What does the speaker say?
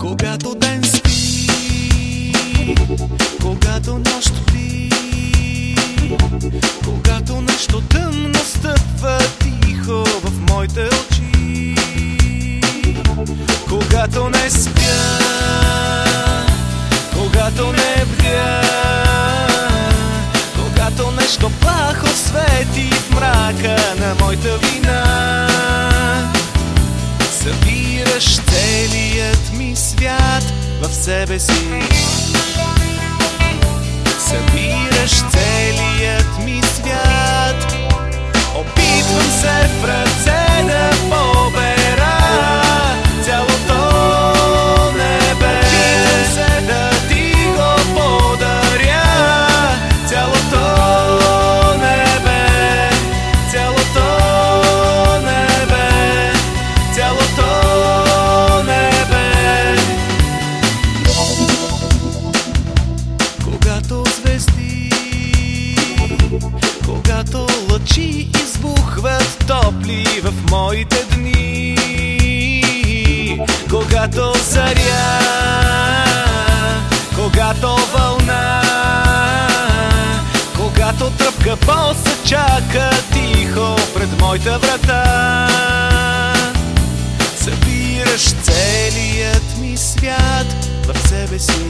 Когато ден спи, когато нощ пли, когато нещо тъмно стъпва тихо в моите очи, когато не спя, когато не бдя, когато нещо плахо свети в мрака на моята вина. В себе си. Събираш целият Когато лъчи избухват топли в моите дни. Когато заря Когато вълна Когато тръпка боса чака тихо пред моята врата. Събираш целият ми свят в себе си